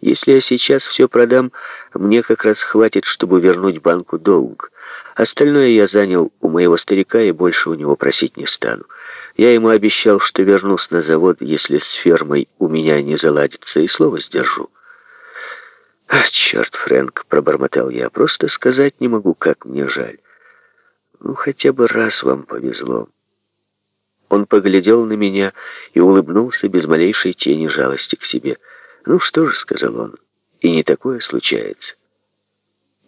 Если я сейчас все продам, мне как раз хватит, чтобы вернуть банку долг. Остальное я занял у моего старика и больше у него просить не стану. Я ему обещал, что вернусь на завод, если с фермой у меня не заладится, и слово сдержу. «А, черт, Фрэнк!» — пробормотал я. «Просто сказать не могу, как мне жаль. Ну, хотя бы раз вам повезло». Он поглядел на меня и улыбнулся без малейшей тени жалости к себе. «Ну что же», — сказал он, — «и не такое случается».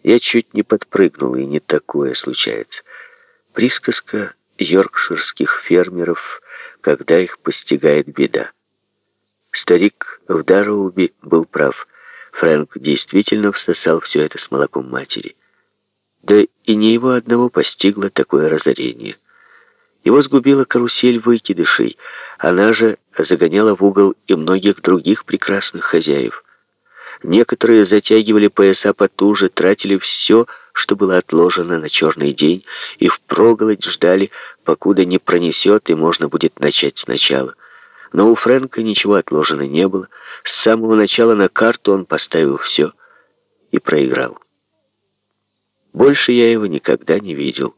Я чуть не подпрыгнул, и не такое случается. Присказка йоркширских фермеров, когда их постигает беда. Старик в Дарроуби был прав. Фрэнк действительно всосал все это с молоком матери. Да и не его одного постигло такое разорение. Его сгубила карусель выкидышей. Она же загоняла в угол и многих других прекрасных хозяев. Некоторые затягивали пояса потуже, тратили все, что было отложено на черный день, и впроголодь ждали, покуда не пронесет, и можно будет начать сначала. Но у Фрэнка ничего отложено не было. С самого начала на карту он поставил все и проиграл. Больше я его никогда не видел.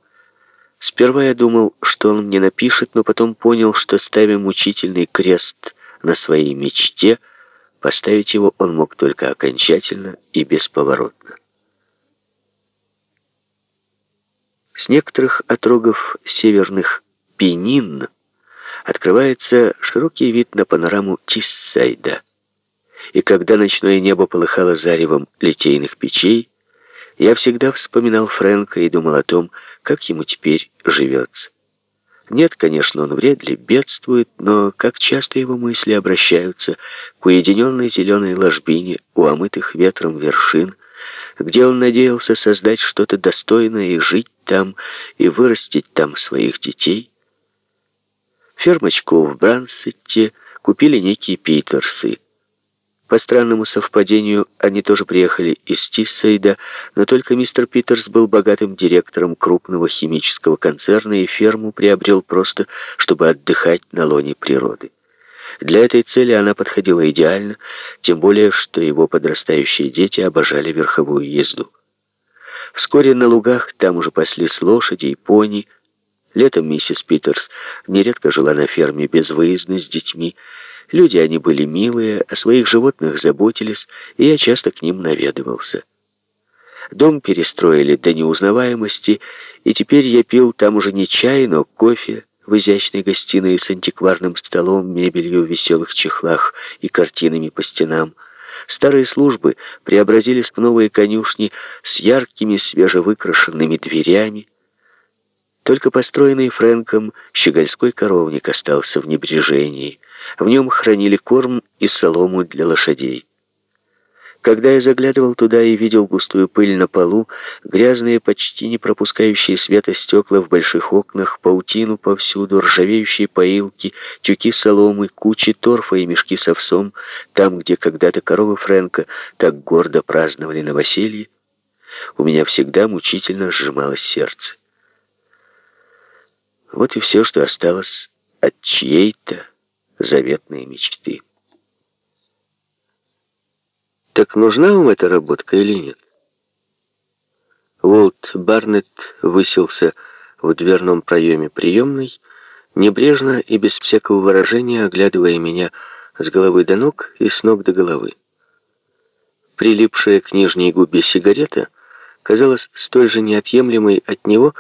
Сперва я думал, что он мне напишет, но потом понял, что ставя мучительный крест на своей мечте, поставить его он мог только окончательно и бесповоротно. С некоторых отрогов северных Пенин открывается широкий вид на панораму Тиссайда. И когда ночное небо полыхало заревом литейных печей, я всегда вспоминал Фрэнка и думал о том, как ему теперь живется. Нет, конечно, он вряд ли бедствует, но как часто его мысли обращаются к уединенной зеленой ложбине у омытых ветром вершин, где он надеялся создать что-то достойное и жить там, и вырастить там своих детей. Фермочку в Брансетте купили некие Питерсы. По странному совпадению, они тоже приехали из Тиссейда, но только мистер Питерс был богатым директором крупного химического концерна и ферму приобрел просто, чтобы отдыхать на лоне природы. Для этой цели она подходила идеально, тем более, что его подрастающие дети обожали верховую езду. Вскоре на лугах там уже паслись лошади и пони. Летом миссис Питерс нередко жила на ферме безвыездно с детьми, Люди они были милые, о своих животных заботились, и я часто к ним наведывался. Дом перестроили до неузнаваемости, и теперь я пил там уже не чай, но кофе в изящной гостиной с антикварным столом, мебелью в веселых чехлах и картинами по стенам. Старые службы преобразились в новые конюшни с яркими свежевыкрашенными дверями, только построенный Фрэнком щегольской коровник остался в небрежении. В нем хранили корм и солому для лошадей. Когда я заглядывал туда и видел густую пыль на полу, грязные, почти не пропускающие света стекла в больших окнах, паутину повсюду, ржавеющие поилки, тюки соломы, кучи торфа и мешки с овсом, там, где когда-то коровы Фрэнка так гордо праздновали новоселье, у меня всегда мучительно сжималось сердце. Вот и все, что осталось от чьей-то заветной мечты. Так нужна вам эта работка или нет? Уолт Барнетт высился в дверном проеме приемной, небрежно и без всякого выражения оглядывая меня с головы до ног и с ног до головы. Прилипшая к нижней губе сигарета казалась столь же неотъемлемой от него,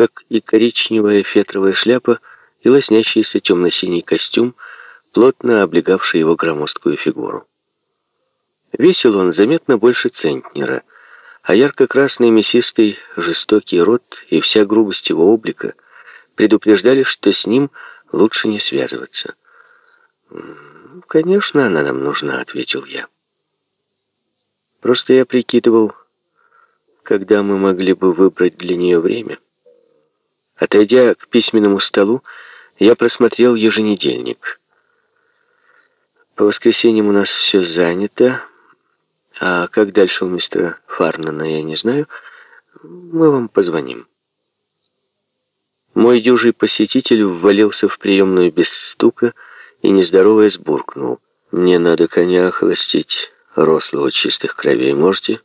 как и коричневая фетровая шляпа и лоснящийся темно-синий костюм, плотно облегавший его громоздкую фигуру. Весил он заметно больше центнера, а ярко-красный мясистый жестокий рот и вся грубость его облика предупреждали, что с ним лучше не связываться. «Конечно, она нам нужна», — ответил я. «Просто я прикидывал, когда мы могли бы выбрать для нее время». Отойдя к письменному столу, я просмотрел еженедельник. По воскресеньям у нас все занято, а как дальше у мистера Фарнана, я не знаю. Мы вам позвоним. Мой дюжий посетитель ввалился в приемную без стука и, нездороваясь, буркнул. «Мне надо коня охолостить. рослого чистых кровей можете